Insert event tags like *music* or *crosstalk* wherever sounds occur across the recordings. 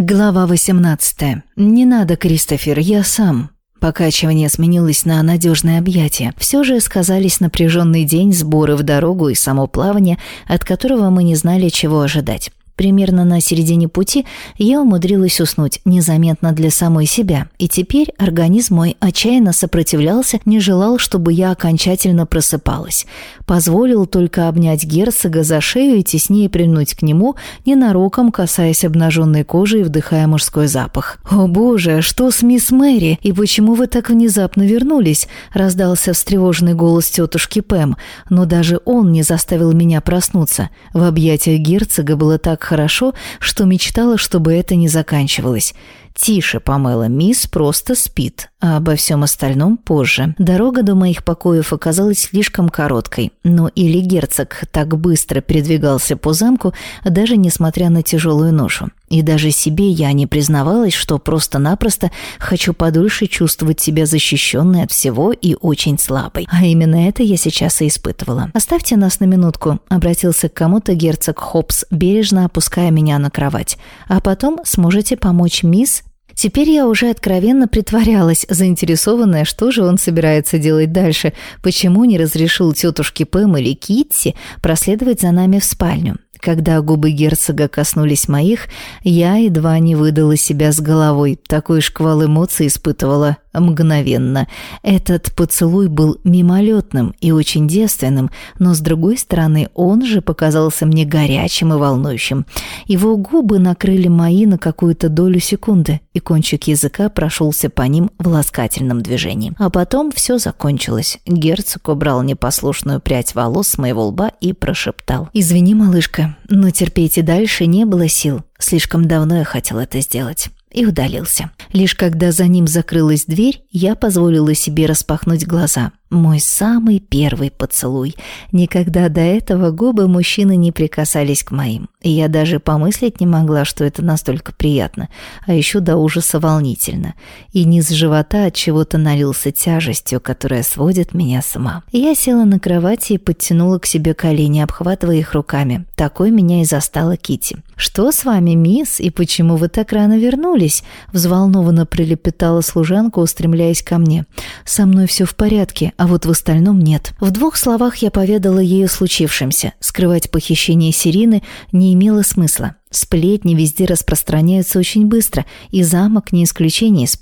Глава 18. «Не надо, Кристофер, я сам». Покачивание сменилось на надежное объятие. Все же сказались напряженный день, сборы в дорогу и само плавание, от которого мы не знали, чего ожидать. Примерно на середине пути я умудрилась уснуть незаметно для самой себя, и теперь организм мой отчаянно сопротивлялся, не желал, чтобы я окончательно просыпалась. Позволил только обнять герцога за шею и теснее прильнуть к нему, ненароком касаясь обнаженной кожи и вдыхая мужской запах. «О боже, что с мисс Мэри? И почему вы так внезапно вернулись?» – раздался встревоженный голос тетушки Пэм, но даже он не заставил меня проснуться. В объятиях герцога было так хорошо, что мечтала, чтобы это не заканчивалось. «Тише, Памела, мисс просто спит, а обо всем остальном позже». Дорога до моих покоев оказалась слишком короткой, но или герцог так быстро передвигался по замку, даже несмотря на тяжелую ношу. И даже себе я не признавалась, что просто-напросто хочу подольше чувствовать себя защищенной от всего и очень слабой. А именно это я сейчас и испытывала. «Оставьте нас на минутку», — обратился к кому-то герцог Хопс, бережно опуская меня на кровать. «А потом сможете помочь мисс Теперь я уже откровенно притворялась, заинтересованная, что же он собирается делать дальше, почему не разрешил тетушке Пэм или Китти проследовать за нами в спальню. Когда губы герцога коснулись моих, я едва не выдала себя с головой. Такой шквал эмоций испытывала мгновенно. Этот поцелуй был мимолетным и очень девственным, но с другой стороны он же показался мне горячим и волнующим. Его губы накрыли мои на какую-то долю секунды, и кончик языка прошелся по ним в ласкательном движении. А потом все закончилось. Герцог убрал непослушную прядь волос с моего лба и прошептал. «Извини, малышка, но терпеть и дальше не было сил. Слишком давно я хотел это сделать и удалился. Лишь когда за ним закрылась дверь, я позволила себе распахнуть глаза. Мой самый первый поцелуй. Никогда до этого губы мужчины не прикасались к моим. И я даже помыслить не могла, что это настолько приятно, а еще до ужаса волнительно. И низ живота от чего-то налился тяжестью, которая сводит меня с ума. Я села на кровати и подтянула к себе колени, обхватывая их руками. Такой меня и застала Кити. «Что с вами, мисс, и почему вы так рано вернулись?» Взволнованно прилепетала служанка, устремляясь ко мне. «Со мной все в порядке, а вот в остальном нет». В двух словах я поведала ей о случившемся. Скрывать похищение Сирины не имело смысла. Сплетни везде распространяются очень быстро, и замок не исключение из.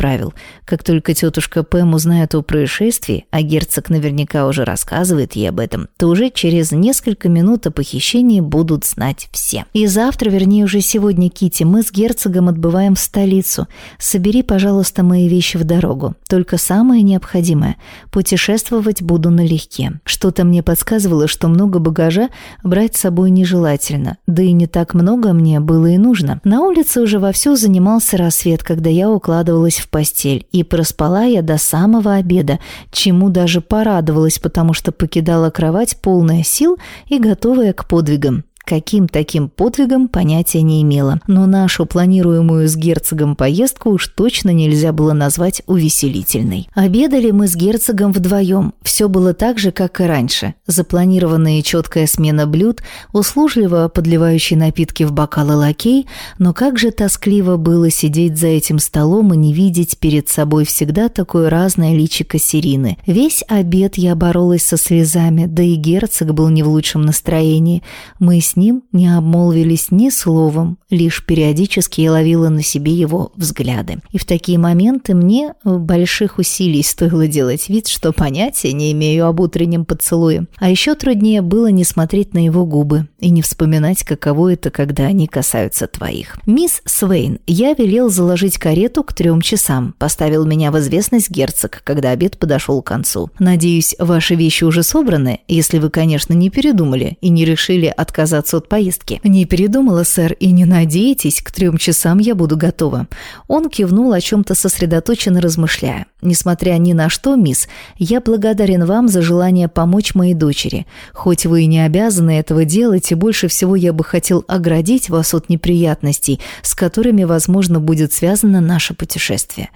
Как только тетушка Пэм узнает о происшествии, а герцог наверняка уже рассказывает ей об этом, то уже через несколько минут о похищении будут знать все. И завтра, вернее уже сегодня, Кити, мы с герцогом отбываем в столицу. Собери, пожалуйста, мои вещи в дорогу. Только самое необходимое. Путешествовать буду налегке. Что-то мне подсказывало, что много багажа брать с собой нежелательно. Да и не так много мне мне было и нужно. На улице уже вовсю занимался рассвет, когда я укладывалась в постель, и проспала я до самого обеда, чему даже порадовалась, потому что покидала кровать полная сил и готовая к подвигам. Каким таким подвигом понятия не имела, но нашу планируемую с герцогом поездку уж точно нельзя было назвать увеселительной. Обедали мы с герцогом вдвоем, все было так же, как и раньше. Запланированная четкая смена блюд, услужливо подливающий напитки в бокалы лакей, но как же тоскливо было сидеть за этим столом и не видеть перед собой всегда такое разное личико Сирины. Весь обед я боролась со слезами, да и герцог был не в лучшем настроении. Мы с ним не обмолвились ни словом, лишь периодически я ловила на себе его взгляды. И в такие моменты мне больших усилий стоило делать вид, что понятия не имею об утреннем поцелуе. А еще труднее было не смотреть на его губы и не вспоминать, каково это, когда они касаются твоих. «Мисс Свейн, я велел заложить карету к трем часам», поставил меня в известность герцог, когда обед подошел к концу. «Надеюсь, ваши вещи уже собраны, если вы, конечно, не передумали и не решили отказаться отказаться от поездки. «Не передумала, сэр, и не надейтесь, к трем часам я буду готова». Он кивнул, о чем-то сосредоточенно размышляя. «Несмотря ни на что, мисс, я благодарен вам за желание помочь моей дочери. Хоть вы и не обязаны этого делать, и больше всего я бы хотел оградить вас от неприятностей, с которыми, возможно, будет связано наше путешествие.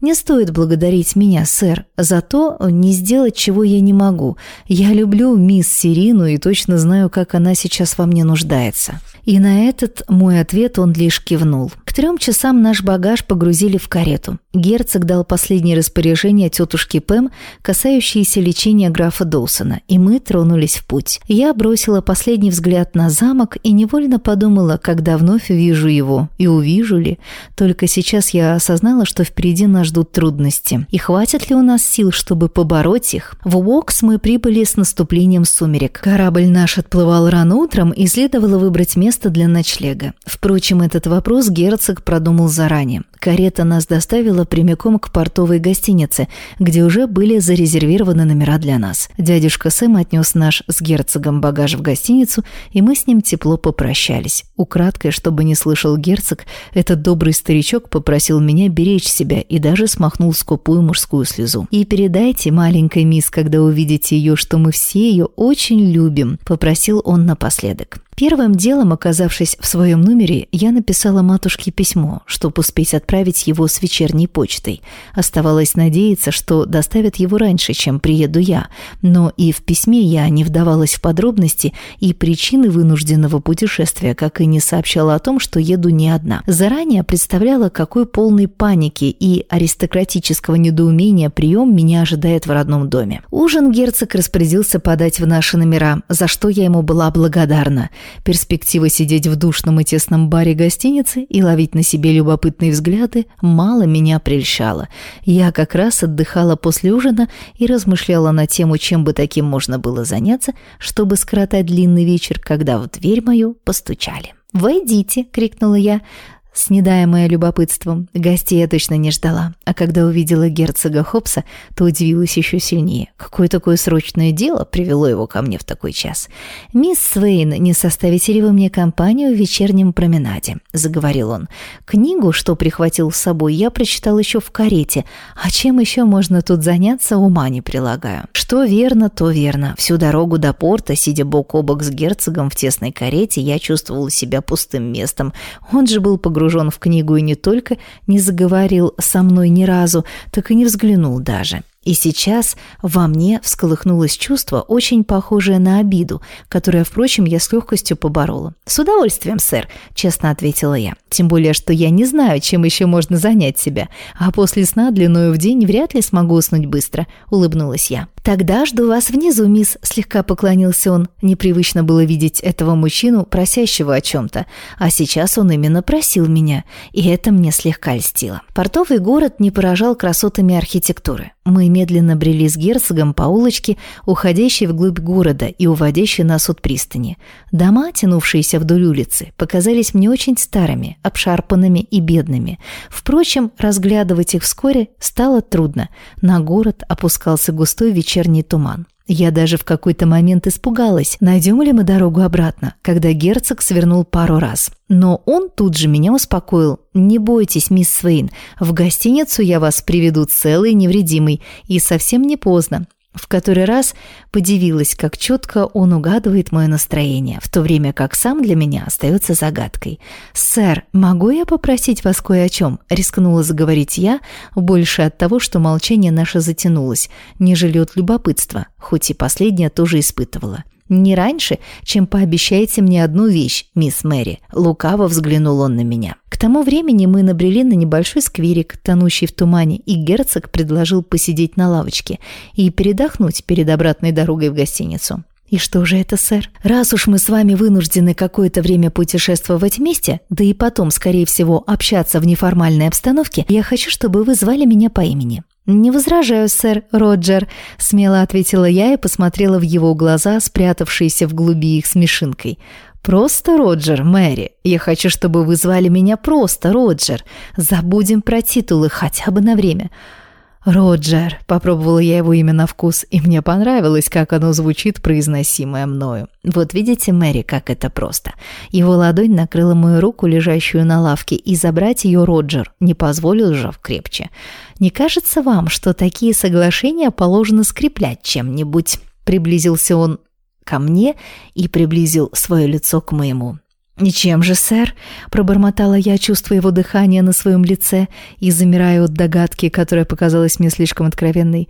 Не стоит благодарить меня, сэр, за то не сделать, чего я не могу. Я люблю мисс Сирину и точно знаю, как она сейчас во мне нуждается. И на этот мой ответ он лишь кивнул. К трем часам наш багаж погрузили в карету. Герцог дал последнее распоряжение тетушке Пэм, касающееся лечения графа Доусона, и мы тронулись в путь. Я бросила последний взгляд на замок и невольно подумала, когда вновь увижу его, и увижу ли. Только сейчас я осознала, что впереди нас ждут трудности. И хватит ли у нас сил, чтобы побороть их? В Уокс мы прибыли с наступлением сумерек. Корабль наш отплывал рано утром, и следовало выбрать место для ночлега. Впрочем, этот вопрос герцог продумал заранее. Карета нас доставила прямиком к портовой гостинице, где уже были зарезервированы номера для нас. Дядюшка Сэм отнес наш с герцогом багаж в гостиницу, и мы с ним тепло попрощались. Украдкой, чтобы не слышал герцог, этот добрый старичок попросил меня беречь себя и даже смахнул скупую мужскую слезу. «И передайте маленькой мисс, когда увидите ее, что мы все ее очень любим», – попросил он напоследок. Первым делом, оказавшись в своем номере, я написала матушке письмо, чтобы успеть отправить его с вечерней почтой. Оставалось надеяться, что доставят его раньше, чем приеду я, но и в письме я не вдавалась в подробности и причины вынужденного путешествия, как и не сообщала о том, что еду не одна. Заранее представляла, какой полной паники и аристократического недоумения прием меня ожидает в родном доме. Ужин герцог распорядился подать в наши номера, за что я ему была благодарна – Перспектива сидеть в душном и тесном баре гостиницы и ловить на себе любопытные взгляды мало меня прельщала. Я как раз отдыхала после ужина и размышляла на тему, чем бы таким можно было заняться, чтобы скоротать длинный вечер, когда в дверь мою постучали. «Войдите!» — крикнула я снедаемая любопытством. Гостей я точно не ждала, а когда увидела герцога Хопса, то удивилась еще сильнее. Какое такое срочное дело привело его ко мне в такой час? «Мисс Свейн, не составите ли вы мне компанию в вечернем променаде?» – заговорил он. «Книгу, что прихватил с собой, я прочитал еще в карете, а чем еще можно тут заняться, ума не прилагаю. Что верно, то верно. Всю дорогу до порта, сидя бок о бок с герцогом в тесной карете, я чувствовала себя пустым местом. Он же был погружен погружен в книгу и не только не заговорил со мной ни разу, так и не взглянул даже. И сейчас во мне всколыхнулось чувство, очень похожее на обиду, которое, впрочем, я с легкостью поборола. «С удовольствием, сэр», – честно ответила я. «Тем более, что я не знаю, чем еще можно занять себя, а после сна длиною в день вряд ли смогу уснуть быстро», – улыбнулась я. «Тогда жду вас внизу, мисс», – слегка поклонился он. Непривычно было видеть этого мужчину, просящего о чем-то. А сейчас он именно просил меня, и это мне слегка льстило. Портовый город не поражал красотами архитектуры. Мы медленно брели с герцогом по улочке, уходящей вглубь города и уводящей нас от пристани. Дома, тянувшиеся вдоль улицы, показались мне очень старыми, обшарпанными и бедными. Впрочем, разглядывать их вскоре стало трудно. На город опускался густой вечерний туман. Я даже в какой-то момент испугалась, найдем ли мы дорогу обратно, когда герцог свернул пару раз. Но он тут же меня успокоил. «Не бойтесь, мисс Свейн, в гостиницу я вас приведу целый, невредимый, и совсем не поздно. В который раз подивилась, как четко он угадывает мое настроение, в то время как сам для меня остается загадкой. «Сэр, могу я попросить вас кое о чем?» – рискнула заговорить я, больше от того, что молчание наше затянулось, нежели от любопытства, хоть и последнее тоже испытывала. «Не раньше, чем пообещаете мне одну вещь, мисс Мэри», – лукаво взглянул он на меня. К тому времени мы набрели на небольшой скверик, тонущий в тумане, и герцог предложил посидеть на лавочке и передохнуть перед обратной дорогой в гостиницу. «И что же это, сэр? Раз уж мы с вами вынуждены какое-то время путешествовать вместе, да и потом, скорее всего, общаться в неформальной обстановке, я хочу, чтобы вы звали меня по имени. «Не возражаю, сэр, Роджер», — смело ответила я и посмотрела в его глаза, спрятавшиеся в глуби их смешинкой. «Просто Роджер, Мэри. Я хочу, чтобы вы звали меня просто Роджер. Забудем про титулы хотя бы на время». «Роджер», — попробовала я его имя на вкус, и мне понравилось, как оно звучит, произносимое мною. Вот видите, Мэри, как это просто. Его ладонь накрыла мою руку, лежащую на лавке, и забрать ее Роджер не позволил, сжав крепче. «Не кажется вам, что такие соглашения положено скреплять чем-нибудь?» Приблизился он ко мне и приблизил свое лицо к моему. «Ничем же, сэр», — пробормотала я, чувствуя его дыхание на своем лице и замирая от догадки, которая показалась мне слишком откровенной.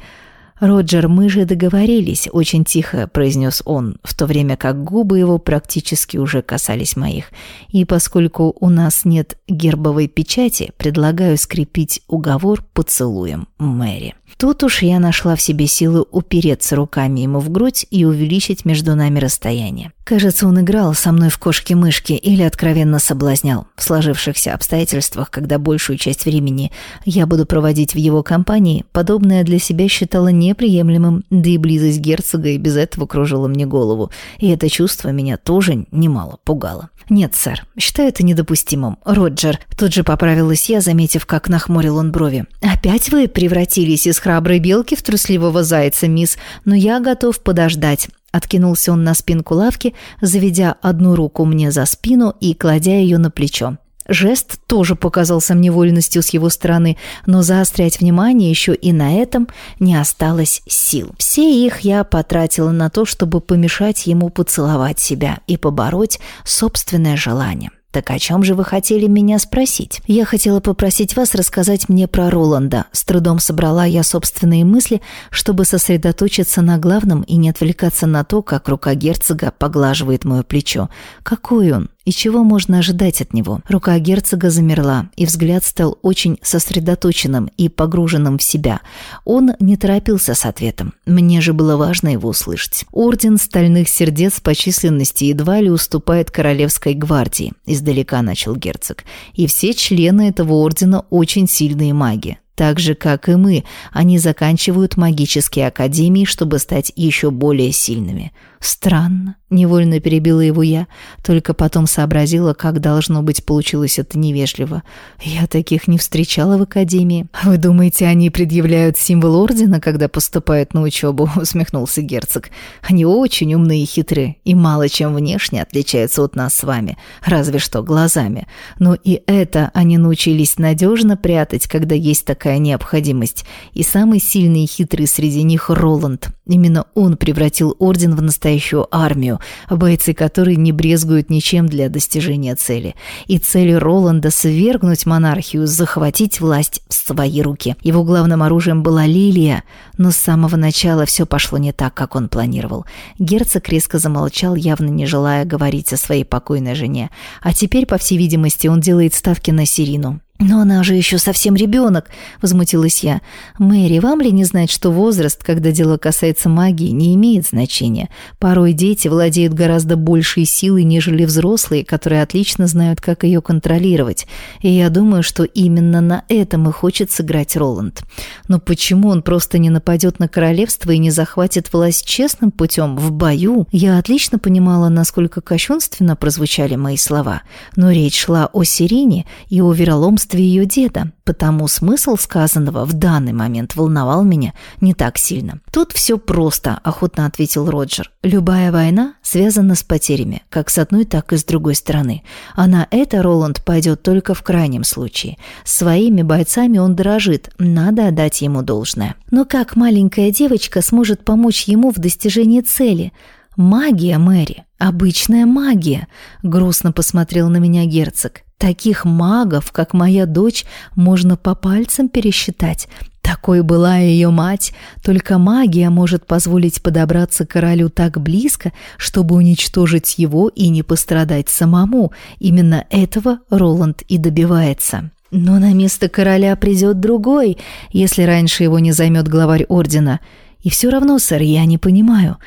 «Роджер, мы же договорились», – очень тихо произнес он, в то время как губы его практически уже касались моих. «И поскольку у нас нет гербовой печати, предлагаю скрепить уговор поцелуем Мэри». Тут уж я нашла в себе силы упереться руками ему в грудь и увеличить между нами расстояние. Кажется, он играл со мной в кошки-мышки или откровенно соблазнял. В сложившихся обстоятельствах, когда большую часть времени я буду проводить в его компании, подобное для себя считала неприемлемым, да и близость герцога и без этого кружила мне голову. И это чувство меня тоже немало пугало. «Нет, сэр, считаю это недопустимым. Роджер». Тут же поправилась я, заметив, как нахмурил он брови. «Опять вы превратились из храброй белки в трусливого зайца, мисс, но я готов подождать». Откинулся он на спинку лавки, заведя одну руку мне за спину и кладя ее на плечо. Жест тоже показался мне вольностью с его стороны, но заострять внимание еще и на этом не осталось сил. Все их я потратила на то, чтобы помешать ему поцеловать себя и побороть собственное желание. «Так о чем же вы хотели меня спросить?» «Я хотела попросить вас рассказать мне про Роланда». С трудом собрала я собственные мысли, чтобы сосредоточиться на главном и не отвлекаться на то, как рука герцога поглаживает мое плечо. «Какой он? И чего можно ожидать от него? Рука герцога замерла, и взгляд стал очень сосредоточенным и погруженным в себя. Он не торопился с ответом. Мне же было важно его услышать. Орден Стальных Сердец по численности едва ли уступает Королевской гвардии, издалека начал герцог. И все члены этого ордена очень сильные маги. Так же, как и мы, они заканчивают магические академии, чтобы стать еще более сильными. Странно, невольно перебила его я, только потом сообразила, как должно быть получилось это невежливо. Я таких не встречала в академии. Вы думаете, они предъявляют символ ордена, когда поступают на учебу? *laughs* усмехнулся герцог. Они очень умные и хитрые, и мало чем внешне отличаются от нас с вами, разве что глазами. Но и это они научились надежно прятать, когда есть такая необходимость. И самый сильный и хитрый среди них Роланд. Именно он превратил орден в настоящий настоящую армию, бойцы которой не брезгуют ничем для достижения цели. И цель Роланда — свергнуть монархию, захватить власть в свои руки. Его главным оружием была лилия, но с самого начала все пошло не так, как он планировал. Герцог резко замолчал, явно не желая говорить о своей покойной жене. А теперь, по всей видимости, он делает ставки на Сирину. «Но она же еще совсем ребенок», — возмутилась я. «Мэри, вам ли не знать, что возраст, когда дело касается магии, не имеет значения? Порой дети владеют гораздо большей силой, нежели взрослые, которые отлично знают, как ее контролировать. И я думаю, что именно на этом и хочет сыграть Роланд. Но почему он просто не нападет на королевство и не захватит власть честным путем, в бою?» Я отлично понимала, насколько кощунственно прозвучали мои слова. Но речь шла о Сирине и о вероломстве отсутствие ее деда, потому смысл сказанного в данный момент волновал меня не так сильно. «Тут все просто», – охотно ответил Роджер. «Любая война связана с потерями, как с одной, так и с другой стороны. А на это Роланд пойдет только в крайнем случае. Своими бойцами он дорожит, надо отдать ему должное. Но как маленькая девочка сможет помочь ему в достижении цели – «Магия, Мэри, обычная магия», — грустно посмотрел на меня герцог. «Таких магов, как моя дочь, можно по пальцам пересчитать. Такой была ее мать, только магия может позволить подобраться к королю так близко, чтобы уничтожить его и не пострадать самому. Именно этого Роланд и добивается». «Но на место короля придет другой, если раньше его не займет главарь ордена. И все равно, сэр, я не понимаю».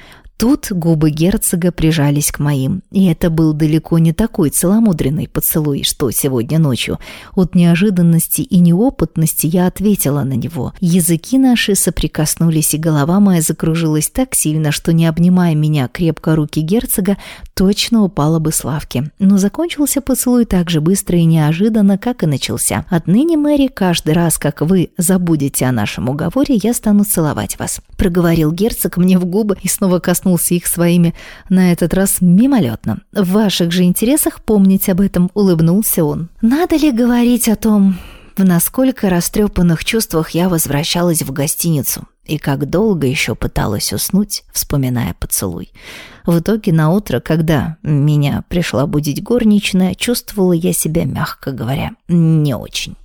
Тут губы герцога прижались к моим, и это был далеко не такой целомудренный поцелуй, что сегодня ночью. От неожиданности и неопытности я ответила на него. Языки наши соприкоснулись, и голова моя закружилась так сильно, что, не обнимая меня крепко руки герцога, точно упала бы с лавки. Но закончился поцелуй так же быстро и неожиданно, как и начался. Отныне, Мэри, каждый раз, как вы забудете о нашем уговоре, я стану целовать вас. Проговорил герцог мне в губы и снова коснулся коснулся их своими, на этот раз мимолетно. «В ваших же интересах помнить об этом», — улыбнулся он. «Надо ли говорить о том, в насколько растрепанных чувствах я возвращалась в гостиницу и как долго еще пыталась уснуть, вспоминая поцелуй. В итоге на утро, когда меня пришла будить горничная, чувствовала я себя, мягко говоря, не очень.